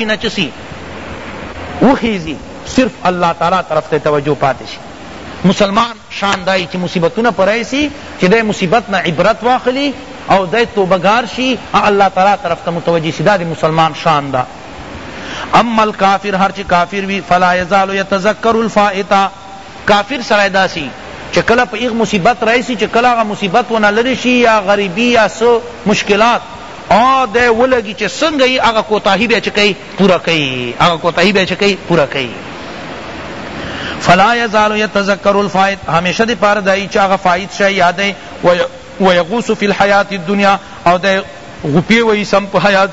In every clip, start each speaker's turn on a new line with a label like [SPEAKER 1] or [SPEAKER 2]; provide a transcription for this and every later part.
[SPEAKER 1] شنه چسی وخیزی صرف الله تعالی طرف ته توجه پاتی شی مسلمان شان دای چی مصیبتونه پرای سی چی دی مصیبت نه عبرت واخلی او دی توبه گار شی الله تعالی طرف ته متوجه شی دا دی مسلمان شان دا اما الکافر هر چی کافر وی فلا یزال یتذکر الفائتہ کافر سړی داسی چه کله په ایغ مصیبت راشی چه کله هغه مصیبت ونه لری شی یا غریبی یا سه مشکلات او دی ولګی چه سنګه یی هغه کوتاهی بیا چه کئی پورا کئی هغه کوتاهی بیا چه کئی پورا کئی فلا یزال یتذکر الفائت همیشه دی پار دای چه هغه فائت شای یاد ویغوس فی الحیات الدنیا او دی غپی وی سم په حیات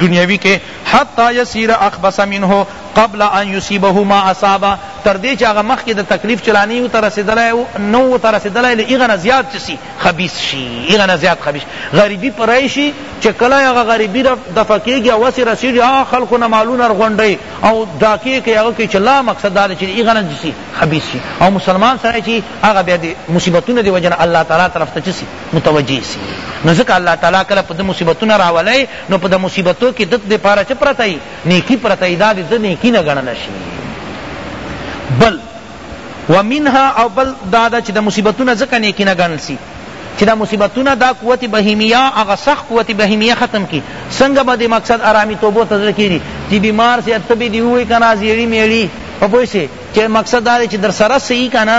[SPEAKER 1] دنیوی کې حتی یصیر اخبث منه قبل ان یصیبه ما اصاب تر دې چې هغه مخکې د تکلیف چې لا نه ورته رسېدلی نه ورته رسېدلی له هغه نه زیات څه شي خبیث شي هغه نه زیات خبیث غریبي پرای شي چې کله هغه غریبي دفع کېږي او هسې رسېږي هغه خلکو نه مالونه رغونډوي او ډاکې کوي هغه کوي چې لا مقصد دا دی چې هغه نه شي خبیث شي او مسلمان سړی چې هغه بیا د مصیبتونو د وجې نه الله تعالی طرف ته څه شي متوجه سی نو ځکه الله تعالی کله په ده مصیبتونه راولی نو په ده مصیبتو کې دد دپاره چه پرته یی نیکی پرته یی دا د ده نیکی نه ګڼنه شی بل ومنها او بل دا ده چه ده مصیبتونه ځکه نیکی نه ګڼل سی چه دا مصیبتونه دا قوت بهیمیه هغه سخت قوت بهیمیه ختم کی څنګه به د مقصد آرامی توبو تزړه کیږي چې بیمار سی اتبی دی وی کنا زیړی میړی په پوه شي چې مقصد دا دی چې در سره صحیح کنا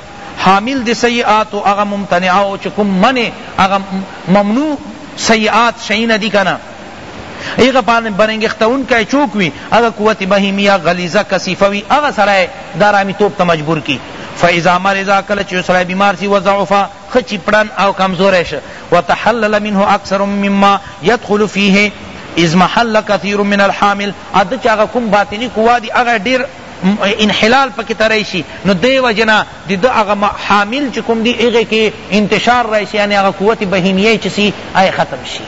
[SPEAKER 1] حامل د سیئاتو هغه ممتنعه او چه کوم منع هغه ممنوع سیئات شئینا دی کنا ایغه پان برنگختون کا چوک وی اغه قوت بهیمیه غلیظه کثیفه وی اغه سره دارامی توپ ته مجبور کی فاذا مرض کله چې سره بیمار سی وضعفا خچی پړن او کمزور شه وتحلل منه اکثر مما يدخل فيه از محل كثير من الحامل اد چاغه کوم باطنی قوا دی اغه ډیر انحلال پکی ته راشی نو دی وجه نه دی ده هغه حامل چی کوم دی هغه کی انتشار راشی یعنی هغه قوت بهیمیه چی سی هغه ختم شی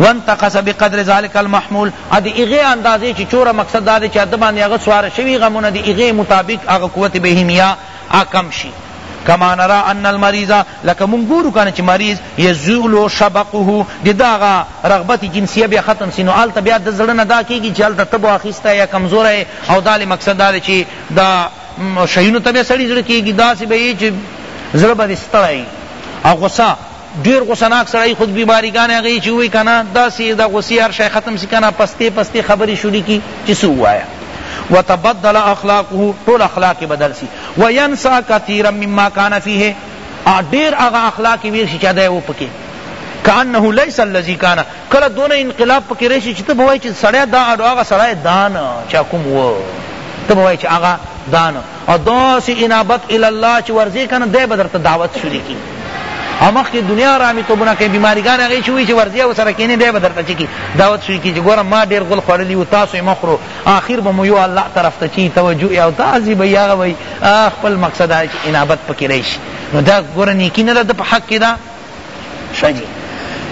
[SPEAKER 1] وانتقص بقدر ذلك المحمول ادی هغه اندازه چی چور مقصد دا چی ده باندې هغه سوار شوی غمونه دی هغه مطابق هغه قوت بهیمیه ئ کم شي کما نرا ان المریض لکه مونږ ګورو کنه چی مریض یزول شبقه د ده هغه رغبت جنسیه بیا ختم سی نو هلته بیا د زړه نه دا کیږی چی هلته تب اخیسته یا کمزوره یې او دا لې مقصد دا دی چی دا شیونو ته بیا سړی زړه کیږی داسی به یې چی زړه به دې ستړی او غصه ډیر غصه ناک سړی خود بیماری ګان هغه چی وی کنه داسی دا غصی هر شای ختم سی کنه پستی پستی خبری شروع کی چی سو وایا وتبدل اخلاقه ټول اخلاق بدل سی وینسا کثیرا مما کان فیه ډیر هغه اخلاق ویر شي چې دا و پکې کانه ليس الذي كان کله دون انقلاب پکې راشي چې ته بوای چې سړی دا اډو هغه سړی دان چا کوم و ته بوای چې هغه دان او داسی انابت الی الله چی ورځی کنه دی به درته دعوت شروع کی او مخکې دنیا آرامي توبونه کوي بیماریګان هغې چې وایي چې ورځی او سره کینې دی به درته چې کی دعوت شوي کی چې ګوره ما ډېر غول خوړلي و تاسو یې مه خورو آخر به مو یو الله طرف ته چی توجه او تاسې به یې هغه وایي خپل مقصد دا چې انابت پکې راشي نو دا ګوره نیکي نه ده په حق کې ده ښه جی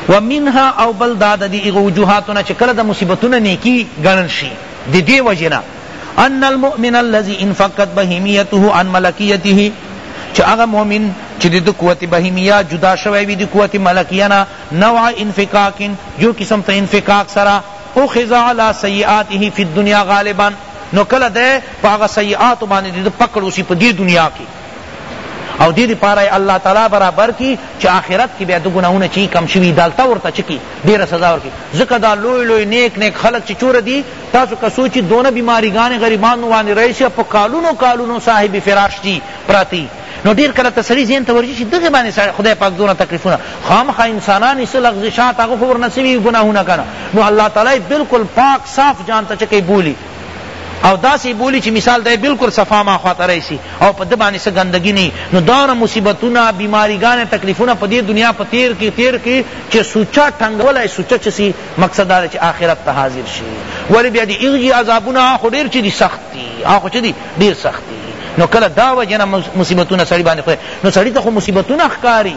[SPEAKER 1] ومنها او بل دا د دې هغو وجوهاتو نه چې کله د مصیبتونه نیکي ګڼل شي د دې وجې نه ان المؤمن الذي انفقت بهیمیته عن ملکیته چې هغه مؤمن چې د قوت بهیمیه جدا شوی وي د قوت ملکیه نه نوع انفقاق یو قسم ته انفقاق سره اخذ على سیئاته فی الدنیا غالبا نو کله ده پاغه سیئات باندې د پکړو سی په دې دنیا کې او دې لپاره یې الله تعالی برابر کړي چې آخرت کې بیا د ګناهونه چې کم شوي دلته ورته چې کړي ډېره سزا ورکړي ځکه دا لوی لوی نیک نیک خلک چې چوره دي تاسو که سوچي دونه بیماریګانې غریبانو باندې راشي په کالونو کالونو صاحب فراش دي پراتی نو ډیر کله ته سړی ذهن ته ورشي چې دغه باندې سړی خدای پاک دونه تکلیفونه خامخا انسانان یې څه لغزشات هغه خو ورنه سوي ګناهونه کنه نو الله تعالی بالکل پاک صاف جان ته چکه بولی او داسې بولی چې مثال دی بالکل صفا ما خواته راشي او په ده باندې څه ګندګي نه نو دونه مصیبتونه بیماریګانې تکلیفونه په دې دنیا په تیر کې تیر کې چې سوچه ټنګولی سوچه چې سي مقصد دا چې آخرت ته حاضر شي ولې بیا دې هغه عذابونه خو ډېر چې دي سخت دي هغه خو چې دي ډېر سخت دي نو کله دا وجه نه مصیبتونه سړي باندې خو نو سړي ته خو مصیبتونه ښکاري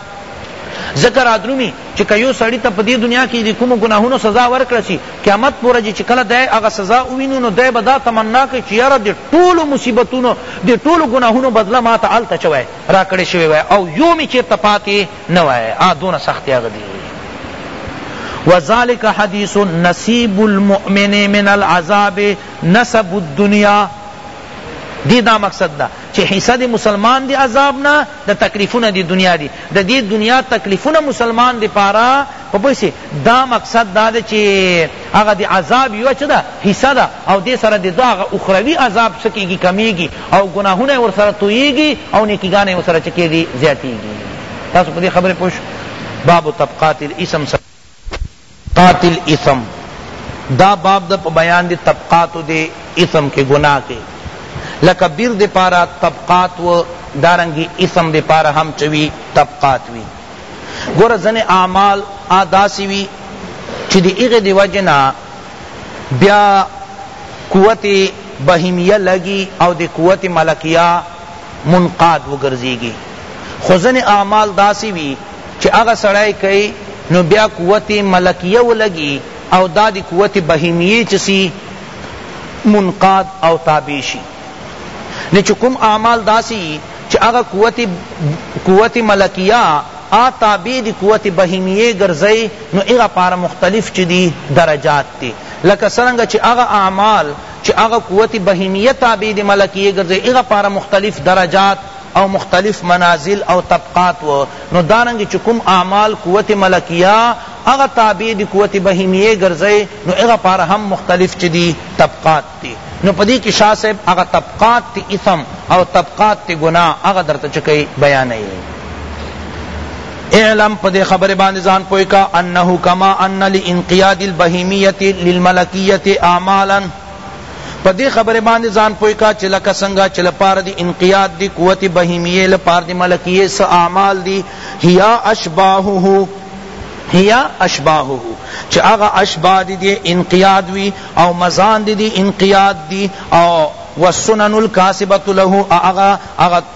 [SPEAKER 1] ځکه رادرومي چې که يو سړي ته په دې دنيا کې د کومو ګناهونو سزا ورکړل شي، قيامت په ورځ چې کله دی هغه سزا وويني نو دی به دا تمنا کوي چې ياره د ټولو مصيبتونو، د ټولو ګناهونو بدله ما ته هلته چه وای راکړې شوې وای او يو مې چېرته پاتې نه وای، آه دونه سخت هغه دی. وذلک حدیث نصیب المؤمن من العذاب نسب الدنیا دی دا مقصد دا چه حصه د مسلمان د عذاب نه د تکلیفونه د دنیا دی د دی دنیا تکلیفونه مسلمان د پاره په پوه شی دا مقصد دا ده چه هغه د عذاب یو چه ده حصه ده او دی سره د دا هغه اخروی عذاب سکیږي کمیږي او گناهونه ور سره تویږي او نیکیګانې ور سره چکیږي زیاتیږي تاسو په دې خبره پوه باب طبقات الاسم سره طبقات الاثم دا باب د په بیان دی طبقاتو دی اثم کی گناہ کی لکه بیر دی پارا طبقات و دارنگی اثم دی پارا ہم چوی طبقات وی گورا زن اعمال آداسی وی چی دی اغی دی وجنا بیا قوت بہیمیہ لگی او دی قوت ملکیہ منقاد وګرځیږي خو ځنې اعمال داسې وي چې هغه سړی کوي نو بیا قوت ملکیه ولګي او دا دی قوت بهیمیه چې سی منقاد او تابع شي نه چې کوم اعمال داسې چې هغه قوت قوت ملکیه آ تابع دی قوت بهیمیه ګرځي نو هغه پار مختلف چدي درجات دي لکه څنګه چې هغه اعمال چه هغه قوت بهیمیه تابع د ملکیه ګرځی هغه پاره مختلف درجات او مختلف منازل او طبقات وه نو دارنګه چه کوم اعمال قوت ملکیه هغه تابع د قوت بهیمیه ګرځی نو هغه پاره هم مختلف چه دی طبقات دی نو پدی کی شاه صاحب هغه طبقات تی اثم او طبقات تی ګناه هغه درته چه کئی بیانئی اعلم په دې خبره باندې ځان پوه کا انه کما ان لانقیاد البهیمیت للملکیت اعمالا په دې خبره باندې ځان پوه کا چې لکه څنګه چې لپاره دی انقیاد دی قوت بهیمیه لپاره دی ملکیه س اعمال دی هيا اشباهه هيا اشباهه چې هغه اشباه دی انقیاد وی او مزان دی انقیاد دی او والسنن الكاسبه له اغا اغا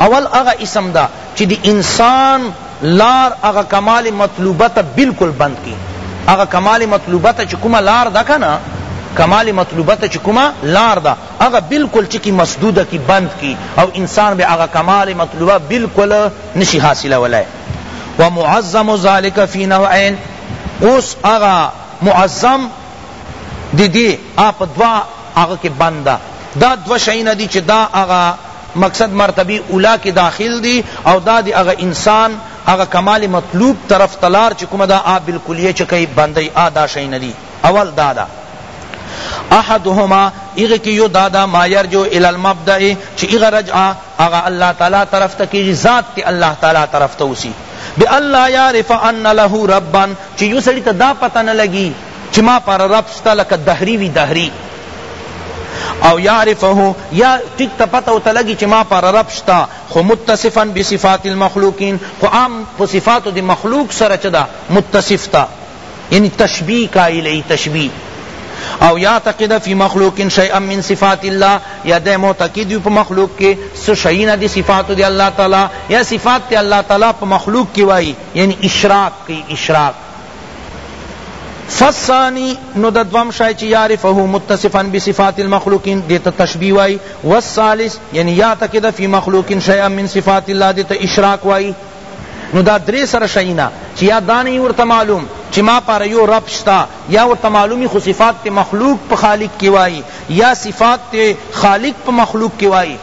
[SPEAKER 1] اول هغه اسم ده چی د انسان لار هغه کمال مطلوبه ته بلکل بند کی هغه کمال مطلوبه ته چی کومه لار ده کنه کمال مطلوبه ته چی کومه لار ده هغه بلکل چی کی مسدوده کی بند کی او انسان بیا هغه کمال مطلوبه بلکل نشی حاصلولای ومعظم ذلک فی نوعین اوس هغه معظم دی دی اپ دوا هغه کی بند ده دا دو شیونه دی چی دا هغه مقصد مرتبه اولی کی داخل دی او دا دی هغه انسان هغه کمال مطلوب طرف ته لار چی کومه ده آ بالکلیه چه کئی بندی آ دا شئینا دی اول دا ده احدهما هغه کی یو دا ده ما یرجع الی المبدأ چی هغه رجع هغه الله تعالی طرف ته کیږی ذات تی الله تعالی طرف ته اوسی بأن لا یعرف ان له ربا چی یو سړی ته دا پته نه لګی چی ما پاره رب سته لکه دهری وی دهری او یعرفه یا ټیک ته پته ورته لګی چی ما پاره رب شته خو متصفا بصفات المخلوقین خو عام په صفاتو د مخلوق سره چه ده متصف ته یعنی تشبیه قائل ای تشبیه او یعتقد فی مخلوق شیئا من صفات الله یا دے معتقد یو په مخلوق کې څه شی نه دی صفات دی الله تعالی یا صفات ته الله تعالی په مخلوق کې وای یعنی اشراق کی اشراق فالثانی نو د دوم شای چی یعرفه متصفا بصفات المخلوقین دیتا تشبیه وائی والثالث یعنی یعتقد فی مخلوقین شیئا من صفات اللہ دیتا اشراک وائی نو دا درې سره شینا چې یا دانی ورته معلوم چې ما پر یو رب شتا یا ورته معلومی خو صفات ته مخلوق په خالق کی وای یا صفات ته خالق په مخلوق کی وای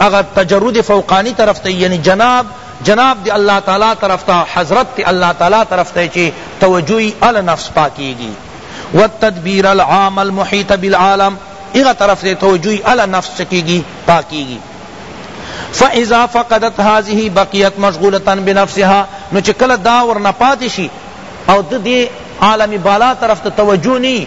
[SPEAKER 1] هغه تجرد فوقانی طرف ته یعنی جناب جناب دی الله تعالی طرف ته حضرت دی الله تعالی طرف ته چی توجه یی اله نفس پاکیږی والتدبیر العام المحیط بالعالم هغه طرف ته توجه یی اله نفس چکیږی پاکیږی فاذا فقدت هذه بقیت مشغوله بنفسها نو چکل دا ورنه پاتشی او د دې عالم بالا طرف ته توجه نی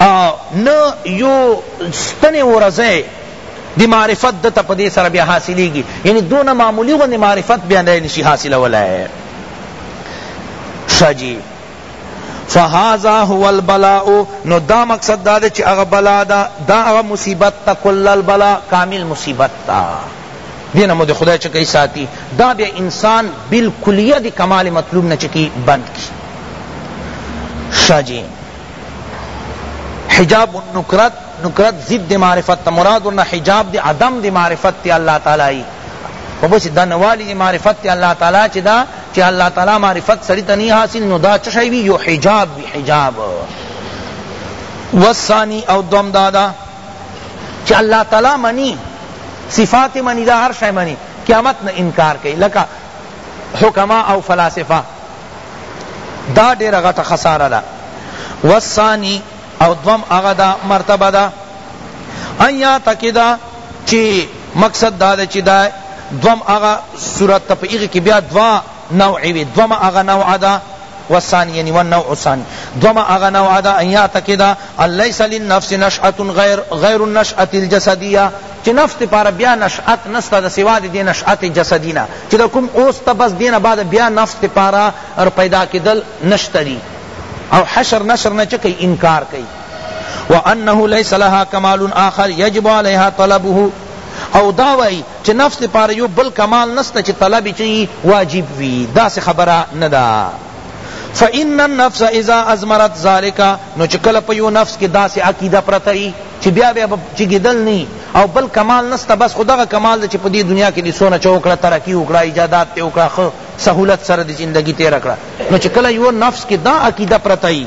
[SPEAKER 1] او نه یو ستنی ورځی دی معرفت دتا پدی سر بیا حاصلی گی یعنی دون معمولی غنی معرفت بیا نشی حاصل ولای شاہ جی فهذا هو البلاء نو دا مقصد دا چی اغا بلا دا دا اغا مصیبت تا کل البلاء کامل مصیبت تا دین مو د خدای چکی ساتی دا بیا انسان بالکلیه د کمال مطلوب نه چکی بند کی شاہ جی حجاب النکرت نکرت ضد معرفت مراد ورنہ حجاب دی عدم دی معرفت تی اللہ تعالی و بس دا نوالی دی معرفت تی اللہ تعالی چی دا چی اللہ تعالی معرفت سری تنی حاصل نو دا چشای بی یو حجاب بی حجاب والثانی او دوم دادا چی الله تعالی منی صفات منی دا هر شای منی قیامت نه انکار کئی لکه حکما او فلاسفه دا دیر غټ خساره دا والثانی او دوم اغا دا مرتبه دا ان یا تکدا چی مقصد دا دا چی دا دوم اغا صورت تا پا ایغی کی بیا دوا نوع وی دومه هغه نوع ده والثانی یعنی والنوع الثانی دومه هغه نوع ده ان یعتقد ان لیس للنفس نشأة غیر غیر النشأة الجسدیه چې نفس لپاره بیا نشأت نسته د سوا د دې نشأت جسدی نه چې د کوم اوس ته بس دینه بعد بیا نفس لپاره پیدا کېدل نشته دي او حشر نشر نه چکی انکار کوي وانه ليس لها کمال آخر يجب عليها طلبه او دا وایی چی نفس دی پاره یو بل کمال نسته چی طلب یی چی واجب وی داسی خبره ندا فإن النفس اذا ازمرت ذلك نو چې کله په یو نفس کې داسې عقیده پرته ای چې بیا بیا چې ګدل نی او بل کمال نسته بس خدغه کمال ده چې په دې دنیا کې دې سونه چوکړه ترقی وکړه ایجادات ته وکړه خو سہولت سره دې زندگی تیر کړه نو چې کله یو نفس کې دا عقیده پرته ای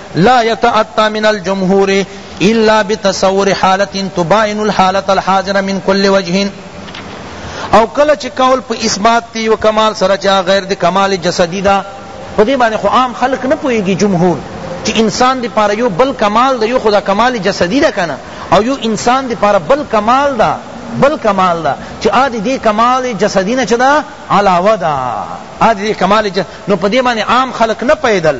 [SPEAKER 1] لا يتأتى من الجمهور الا بتصور حالت تباين الحالة الحاضرة من كل وجه او کله چه قول په اثبات تی و کمال سره چا غیر دی کمال جسدی دا په دې باندې خو عام خلق نه پوهیږي جمهور چې انسان دی پاره یو بل کمال دا یو خدا کمال جسدی دا کنه او یو انسان دی پاره بل کمال دا بل کمال دا چې ادي دی کمال جسدی نه چدا علاوه دا ادي کمال جس... نو په دې باندې عام خلق نه پیدل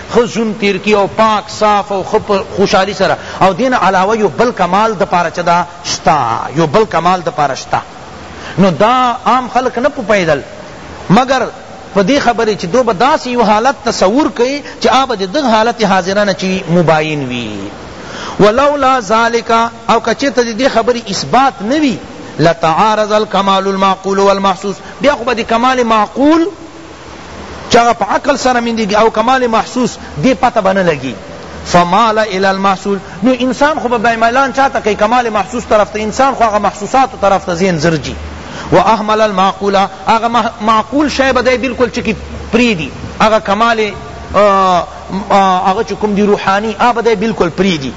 [SPEAKER 1] ښه ژوند تیر کی او پاک صاف او ښه په خوشحالی سره او دین علاوه یو بل کمال د پاره چه دا شته یو بل کمال د پاره شته نو دا عام خلق نه پوهیدل مگر په دې خبرې چې دوی به داسې یو حالت تصور کوي چې هغه به د دغه حالت حاضره نه چې مباین وي ولولا ذالک او که چېرته د دې خبرې اثبات نه وي لتعارض الکمال المعقول والمحسوس بیا خو به د کمال معقول چې هغه په عقل سره میندیږي او کمال محسوس دې پته به نه لګي فمال الى المحصول نو انسان خو به میلان چاته کوي کمال محسوس طرف ته انسان خو هغه محسوسات طرف ته ذهن زرجي و احمل المعقول هغه معقول شی به بالکل چکی پریدي هغه کمال هغه کوم دی روحانی هغه به بالکل پریدي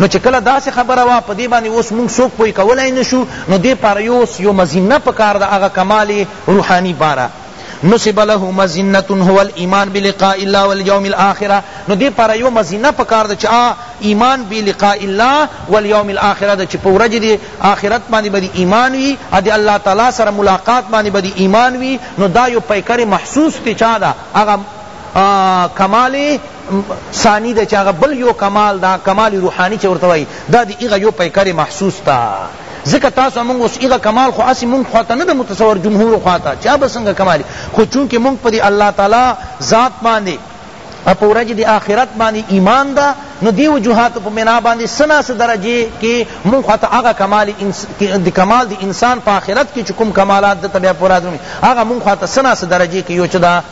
[SPEAKER 1] نو چې کله داسې خبره وا په دې باندې اوس موږ څوک پوی کولای نشو نو دې پاره یو یو مزینه پکار ده هغه کمال روحانی باره نصب له مظنه هو الايمان بلقاء الله واليوم الاخره نو دې پاره یو مظنه پکار ده چې آ ایمان بلقاء الله واليوم الاخره ده چې په ورځ دې آخرت باندې به ایمان وي ا دې الله تعالی سره ملاقات باندې به ایمان وي نو دا یو پیکر محسوس ته چا ده هغه کمال ثانی ده چه هغه بل یو کمال دا کمال روحانی چه ورته وای دا دی هغه یو پیکر محسوس تا ځکه تاسو موږ اوس هغه کمال خو اسی موږ خواته نه متصور جمهور خواته چا بسنګ کمال خو چونکه موږ په الله تعالی ذات باندې په ورځ د آخرت باندې ایمان ده نو دی وجوهات په بنا باندې سنا سه درجه کې مونږ خاطر هغه کمال د کمال د انسان په آخرت کې کوم کمالات د طبيعت پورا دي هغه مونږ خاطر سنا سه درجه کې یو چدا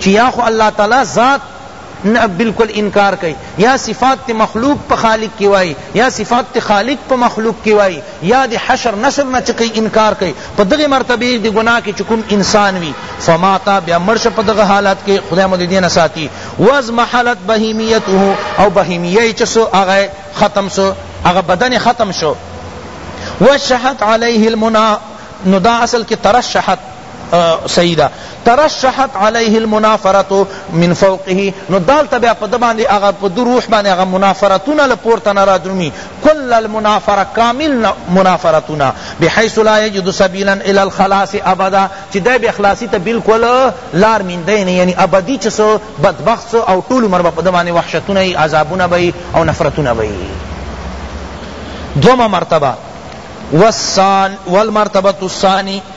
[SPEAKER 1] چی یا خو الله تعالی ذات نه بلکل انکار کئی یا صفات تی مخلوق په خالق کی وائی یا صفات تی خالق په مخلوق کی وائی یا دی حشر نشر نه چه کئی انکار کئی په دغی مرتبی دی گناه کی چه کوم انسان وی فماتا بیا مر شو په دغه حالت کی خدای مو دی دینه ساتی واضمحلت بهیمیته او بهیمیه چه سو هغه ختم سو هغه بدن ختم شو وشحت علیه المنا نو دا اصل کی ترشحت صحیح ده ترشحت علیه المنافرة من فوقه نو دالته بیا په ده باندې هغه په ده روح باندې هغه منافرتونه له پورته نه رادرومي کل المنافره کامل منافرتونه بحیث لا یجد سبیلا الی الخلاص ابدا چې دی بیا خلاصي ته بالکل لار میندی نه یعنی ابدي چې څه بدبخت څه او ټول عمر به په ده باندې وحشتونه یي عذابونه به یي او نفرتونه به یي دومه مرتبه والمرتبة الثاني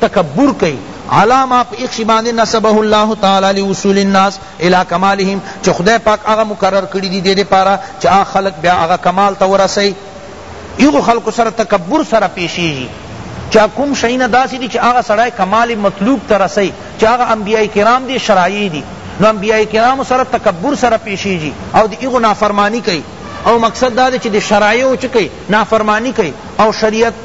[SPEAKER 1] تکبر کئی علی ما په ایخشی باندی نسبه الله تعالی لاصول الناس الی کمالهم چه خدای پاک هغه مقرر کړی دی دیدی پارا چه هغه خلق بیا هغه کمال ته ورسی ایغو خلق سره تکبر سره پیشیجی چه کوم شئینا داسی دی چه هغه سړی کمال مطلوب ته رسی چه هغه انبیاء کرام دی شرعی دی نو انبیاء کرام سره تکبر سره پیشیجی او دی ایغو نافرمانی کئی او مقصد دا دی چه دی شرعی او چکی نافرمانی کئی او شریعت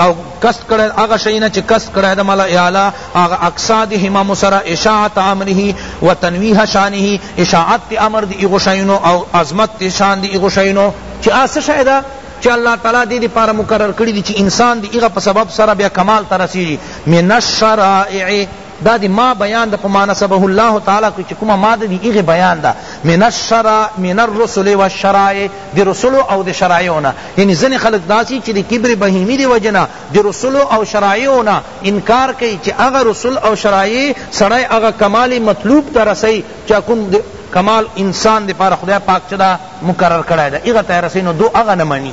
[SPEAKER 1] او قصد کړی هغه شی نه چې قصد کړی د ملأ اعلی هغه اقصاد همم سره اشاعت امره و تنویه شانه اشاعت تی امر دی هغو شیونو او عظمت تی شان دی هغو شیونو چې آ څه شی ده چې الله تعالی دې دې پاره مقرر کړی دی چې انسان دی هغه په سبب سره بیا کمال ته رسیږي من الشرائع دا دی ما بیان ده په مانسبه الله تعالی کی چی کومه ماده دی ایغی بیان ده من الشرع من الرسل والشرائع دی رسل او دی شرائعنا یعنی زنی خلق داسی چی دی کبر بهیمی دی وجنا دی رسل او شرائعنا انکار کئی چی اغا رسل او شرائع سڑای اغا کمال مطلوب تا رسی چا کوم کمال انسان دی پار خدای پاک چدا مقرر کړای دا ایغا تا رسی نو دو اغا نمانی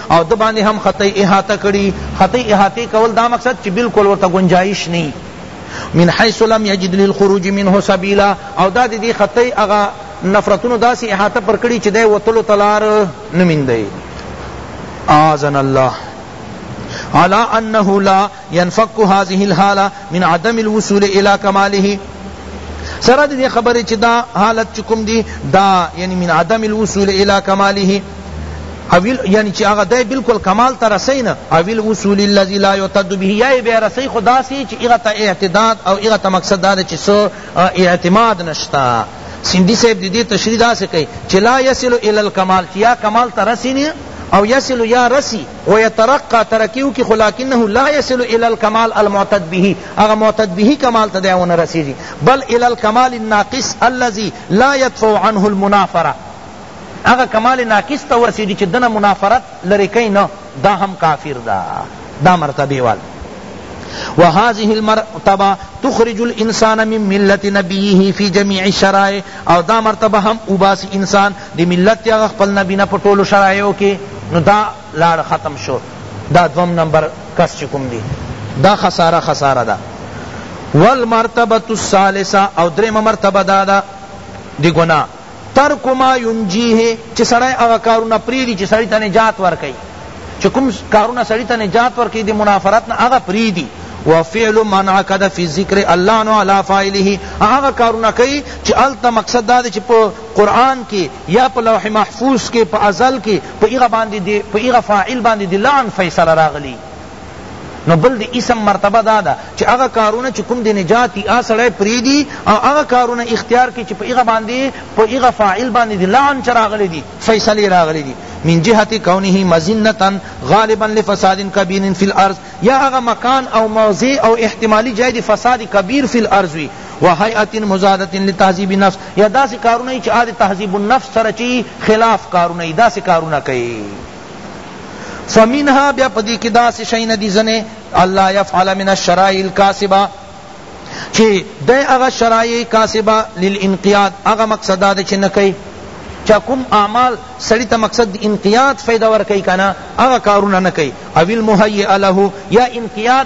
[SPEAKER 1] او ده باندې هم خطی احاطه کړي خطی احاطه کول دا مقصد چې بالکل ورته گنجائش نی من حيث لم يجد للخروج منه سبيلا او دا دې خطی هغه نفرتونو داسې احاطه پر کړي چې دی وتلو تلار نمیندي اعاذنا الله على انه لا ينفك هذه الحاله من عدم الوصول الى کماله سره دې خبرې چې دا حالت چکم دی دا یعنی من عدم الوصول الى کماله اویل یعنی چې هغه دی بالکل کمال ته رسین اویل وصول الذی لا یعتد به یا به رسی خدا سی چې هغه ته اعتداد او هغه ته مقصد دا چې سو اعتماد نشتا سندی صاحب دی دی تشریح دا سے کئی چلا یسلو الی الکمال چیا کمال تا رسی نی او یسلو یا رسی ويترقی ترقی وکی خو لکنه لا يصل الی الکمال المعتد به هغه معتد به کمال ته دی ونه رسیږی بل الی الکمال الناقص الذی لا يدفع عنه المنافره هغه کمال ناقص ته ورسیږی چی دنه منافرت لری کئ نه دا هم کافر دا دا مرتبه وال وهذه المرتبه تخرج الانسان من ملت نبيه في جميع الشرائع او دا مرتبه هم اوباسی انسان دی ملت تی هغه خپل نبینه په ټولو شرایعو کی نو دا لاړ ختم شو دا دوم نمبر کس چی کوم دی دا خساره خساره ده والمرتبه الثالثه او دریم مرتبه دا ده دی گناه ترک ما ینجیه چی سړی هغه کارونه پریدی چی سړی ته نجات ورکړي چی کوم کارونه سړی ته نجات ورکړي دی منافرت نه هغه پریدی وفعل من عقد فی ذکر الله نو علی فاعله هغه کارونه کوي چې الته مقصد دا دی چې قرآن کی یا په لوح محفوظ کی په ازل کی په هغه باندی دی په هغه فاعل باندی دی لعن فیصله راغلی نو بل دی اسم مرتبه دادا چی هغه کارونه چی کوم دی نجات یا سړی پریدی او هغه کارونه اختیار کی چی په هغه باندی په هغه فاعل باندی دی لعن چ راغلی دی فیصله راغلی دی من جهت کونه مزنتا غالبا لفساد کبیر فی الارض یا هغه مکان او موضع او احتمالی جای دی فساد کبیر فی الارض وی و هیئة مضادة لتهذیب النفس یا داسی کارونه یی چی آ د تهذیب النفس سره چی خلاف کارونه یی داسی کارونه کئی فمنها بیا په دی کی داسی شیونه دی ځنی ان لا یفعل من الشرائع الکاسبة چی دی هغه شرائع کاسبة للانقیاد هغه مقصد دا دی چی نه کئی چا کوم اعمال سړی ته مقصد دی انقیاد فائدہ ورکئی کنا هغه کارونه نه کئی او المهیئ له یا انقیاد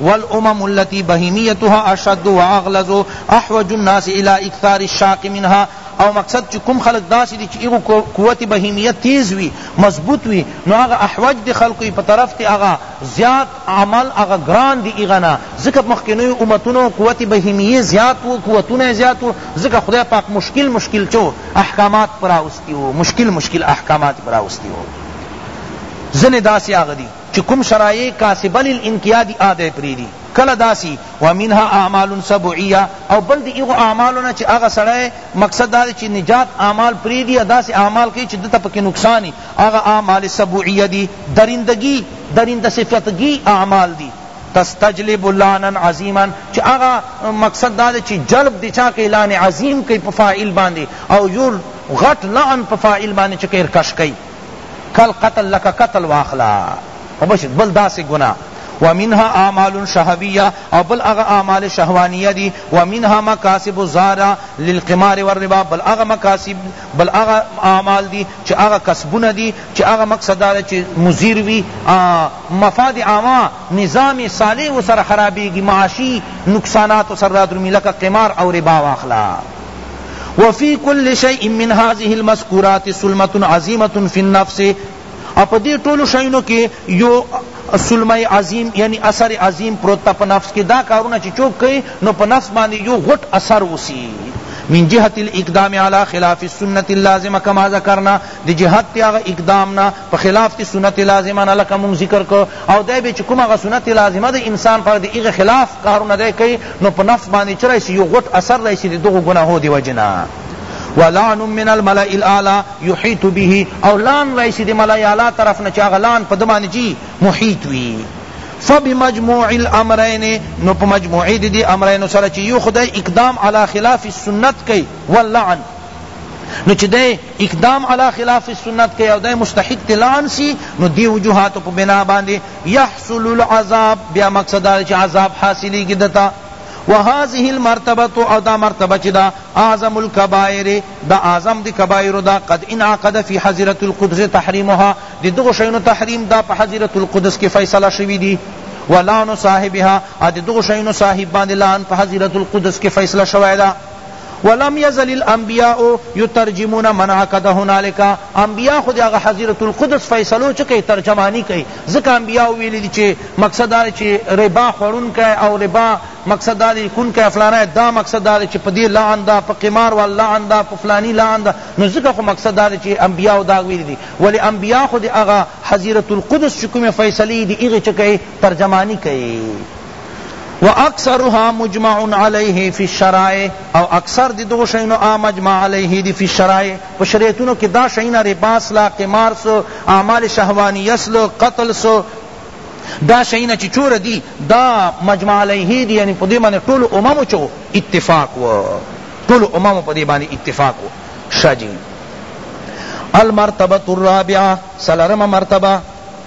[SPEAKER 1] والامم التي بهیمیتها اشد واغلظ احوج الناس الی اکثار الشاق منها او مقصد چی کوم خلق داسی دی چی ایغو قوت بهیمیت تیز وی مضبوط وی نو هغه احوج دی خلقو په طرف تی هغه زیاد عمل هغه گران دی ایغنا ځکه مخکنیو امتونو قوت بهیمیه زیاد وو قوتونه زیاد وو ځکه خدای پاک مشکل مشکل چو احکامات پر راوستی وو مشکل مشکل احکامات پر راوستی وو ځنی داسی هغه دی چی کوم شرایع کاسبه للانقیاد آدی پریدی کله داسی ومنها اعمال سبعیه او بل دی هغو اعمالو نه چی هغه سړی مقصد دادی چی نجات اعمال پریدی یا داسی اعمال کئی چی دته پکی نقصان وی هغه اعمال سبعیه دی درندگی درنده صفتگی اعمال دی تستجلب لعنا عظیما چی هغه مقصد دادی چی جلب دی چا کئی لعن عظیم کئی په فاعل باندی او یو غټ لعن په فاعل باندی چی کئی رکش کئی کل قتل لکه قتل واخلا وبش بل داسې ګناه ومنها اعمال شهویه او بل هغه اعمال شهوانیه دی ومنها مکاسب الزارع للقمار والربا بل هغه مکاسب بل هغه اعمال دی چې هغه کسبونه دی چې هغه مقصد دا چې مزیر وی مفاد عامه نظام صالح وسره خرابېږي معاشي نقصانات سره درمي لکه قمار او ربا واخلا وفي كل شيء من هذه المذكورات سلمة عظيمة في النفس اپ دې ټولو شینو کې یو سلمه عظیم یعنی اثر عظیم پروت تا په نفس کې دا کارونه چې چوک کوي نو په نفس باندې یو غټ اثر وسی من جهت الاقدام على خلاف السنة اللازمة كما ذكرنا د جهاد تی هغه اقدام نه په خلاف تی سنت لازمه نه لکه مونږ ذکر کو او دی به چې کوم هغه سنت لازمه د انسان پر د هغه خلاف کارونه دی کوي نو په نفس باندې چرای سی یو غټ اثر دی چې د دغو ګناهو دی وجنه ولعن من الملأ الاعلى يحيط به او لان رئیس دی ملأ اعلی طرف نه چاغ لان په دمانه جی محیط وی فبمجموع الامرین نو په مجموعی دی امرین سره چی یو خدای اقدام علی خلاف السنت کئ واللعن نو چی دے اقدام علی خلاف السنت کے او دے مستحق لعن سی نو دی وجوہات پا بنا باندے یحصل العذاب بیا مقصد دا چی عذاب حاصلی کی دتا وهذه المرتبه او دا مرتبه چی دا اعظم الكبائر دا اعظم دی کبائر دا قد انعقد فی حضرت القدس تحریمها دی دو شینو تحریم دا پا حضرت القدس کی فیصلہ شوی دی ولعنو صاحبها ادی دو شینو صاحب باندې لعن په حضرت القدس کې فیصله شوی دا ولم یزل الانبیاء یترجمون من عقد هنالک انبیاء خو د هغه حضیرة القدس فیصلو چه کئی ترجمانی کئی ځکه انبیاء ویلی دی چه مقصد دا دی چه ربا خوړونکی او ربا مقصد دا دی کونکی او فلانا دا مقصد دا دی چه په دی لعن ده په قمار وال لعن ده په فلانی لعن ده نو ځکه خو مقصد دا دی چه انبیاء دا ویلی دی ولی انبیاء خو د هغه حضیرة القدس چه کومی فیصلی دی هغی چه کئی ترجمانی کئی و اکثرها مجمع علیه فی الشرع او اکثر دی دو شئینو آ مجمع علیه دی فی الشرع و شریعتونو کی دا شئین رباس لا قمار سو اعمال شہوانیہ سلو قتل سو دا شئینا چی چور دی دا مجمع علیه دی یعنی پدی معنی طول امم چو اتفاق و طول امم پدی معنی اتفاق و شجی المرتبة الرابعة سلرم مرتبہ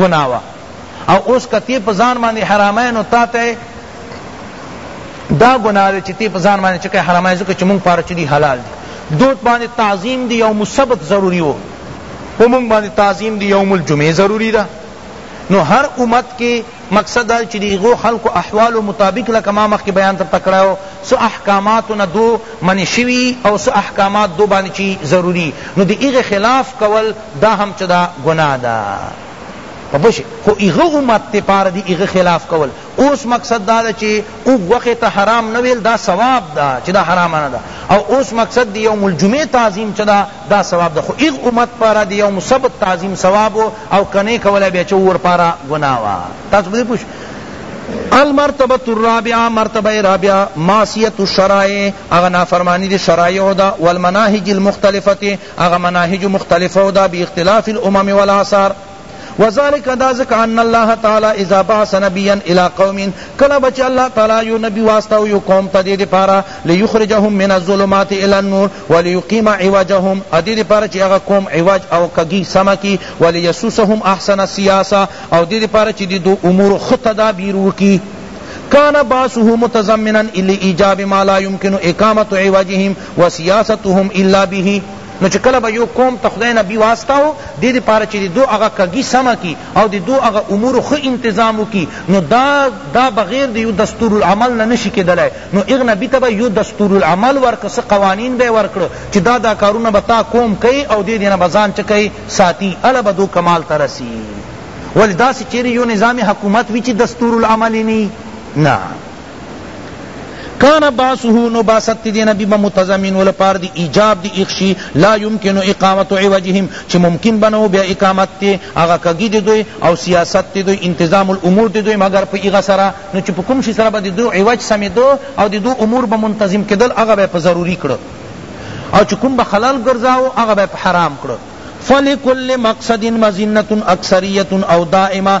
[SPEAKER 1] ګناه وه او اوس که تی په ځان باندې حرامه نو تا ته دا ګناه ده چې تی په ځان باندې چکه حرامه ځکه چې مونږ پاره چې دی حلال دی دوت باندې تعظیم دی یوم السبت ضروری وو په مونږ باندې تعظیم دی یوم الجمعه ضروری ده نو هر امت کې مقصد دا چې دیغو خلق احوال مطابق لکه ما مخکې بیان تر تکړاو سو احکامات نه دو منشوی او سو احکامات دو باندې چی ضروری نو دی ایغه خلاف کول دا هم چه دا ګناه ده په پوه شی خو هغه امت ته پاره دی هغه خلاف کول اوس مقصد دا ده چه او غوخه ته حرام نه ویل دا ثواب ده چه دا حرام نه ده او اوس مقصد دی یوم الجمعه تعظیم چه دا دا ثواب ده خو هغه امت پاره دی یوم سبت تعظیم ثواب او کنه کوله بیا چه ور پاره ګناه وا تاسو به پوښ المرتبه الرابعه مرتبه رابعه معصیت الشرائع اغه نافرمانی دی شرایع دا والمناهج المختلفه هغه مناهج مختلفه او دا باختلاف الامم والاعصار وذلک دا ځکه ان الله تعالی اذا بعث نبیا الی قوم کله به چې الله تعالی یو نبی واستاو یو قوم ته دې دپاره لیخرجهم من الظلمات الی النور ولیقیم عوجهم دې دپاره چې هغه قوم عوج او کږي سمه کی ولیسوسهم احسن السیاسه او دې دپاره چې دې دو امور ښه تدابیر وکړي کان باسه متضمنا الی ایجاب ما لا يمكن اقامت عوجهم وسیاستهم الا به نو چی کله به یو قوم ته خدای نبی واستاو دی دی پاره چی دی دو هغه کږی سمه کی او دی دو هغه امور ښه انتظام وکی نو دا دا بغیر دی یو دستور العمل نه نشی کیدلای نو هغه نبی ته به یو دستور العمل ورکړ څه قوانین به ورکړ چی دا دا کارونه به تا قوم کئی او دی دی نه به ځان چه کئی ساتی اله به دو کمال ته رسی ولی داسی چیری یو نظام حکومت وی چی دستور العمل نی نه کان باسه نو باست دی نبی با متضمن و لپار دی ایجاب دی اخشی لا یمکن اقامت عوجهم چه ممکن بنو بیا اقامت تی اغا کگی دی دوی او سیاست تی دوی انتظام الامور تی دوی مگر پا اغا سرا نو چه پا کم شی سرا با دی دو عوج سمی دو او دی دو امور با منتظم کدل اغا با پا ضروری کرو او چه کم با خلال گرزاو اغا با پا حرام کرو فلکل مقصد مزنة اکثریة او دائمة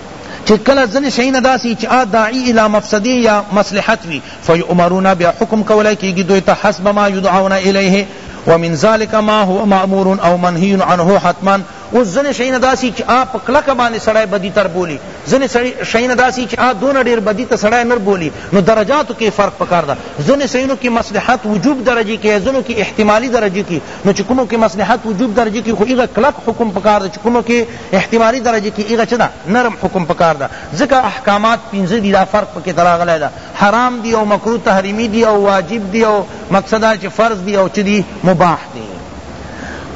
[SPEAKER 1] چی کله ځنی شیونه داسی چی آ داعی الی مفسدی یا مصلحت وی فیؤمرون بیا حکم کولای کیږی دوی ته حسب ما یدعون الیه ومن ذلک ما هو مأمور او منهی عنه حتما اوس ځنی شیونه داسی چی آ په کلکه باندې سړی بدی تر بولی ځنی شیونه داسی چی آ دونه ډیر بدی ته سړی نر بولی نو درجاتو کې فرق پکار ده ځنی شیونو کې مصلحت وجوب درجه کې ځنو کې احتمالی درجه کې نو چې کومو کې مصلحت وجوب درجه کې خو ایغه کلک حکم پکار ده چې کومو کې احتمالي درجه کی هغه چه ده نرم حکم پکار ده ځکه احکامات پنځه دی دا فرق پکی ته راغلی ده حرام دی او مکروه تحریمی دی او واجب دی او مقصد دا چه فرض دی او چه دی مباح دی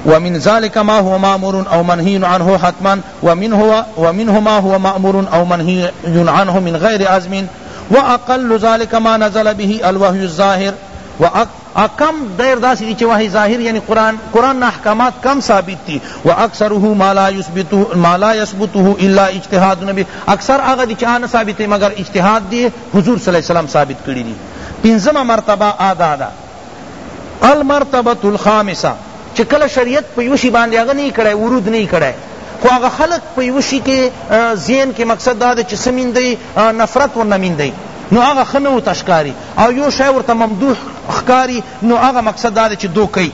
[SPEAKER 1] ومن ذلك ما هو مامور او منهي عنه حتما ومن هو ومنه ما هو مامور او منهي عنه من غير عزم واقل ذلك ما نزل به الوحي الظاهر احکام دیر داسی دی چه وحی ظاہر یعنی قرآن قرآن نا احکامات کم ثابت دی و اکثره ما لا یثبته ما لا یثبته الا اجتهاد نبی اکثر هغه دی چه آ نه ثابت دی مگر اجتهاد دی حضور صلی الله علیه وسلم ثابت کړی دی پنځمه مرتبه ادا ده المرتبه الخامسه چه کله شریعت په یوشی باندې هغه نه کړای ورود نه کړای خو هغه خلق په یوشی کې زین کې مقصد دا ده چه سمین دی نفرت ورنه میندی نو هغه ښه نه ورته ښکاری او یو شی ورته ممدوح ښکاری نو هغه مقصد دا دی چی دو کئی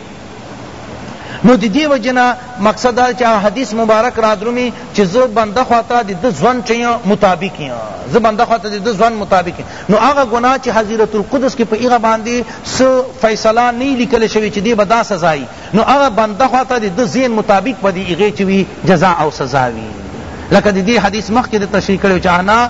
[SPEAKER 1] نو دی دی وجه نه مقصد دا چی حدیث مبارک را درومی چی زه بنده خواته دی ده ځوان چی مطابق یم زه بنده خواته دی ده ځوان مطابق یم نو هغه گناه چی حضیرت القدس کی په هغه باندی څه فیصله نه لیکل شوی چی دی به دا سزا نو هغه بنده خو ته د ده ذهن مطابق په دې هغې چه وي جزا او سزا وي لکه د دې حدیث مخکې د تشریح کړی چه انا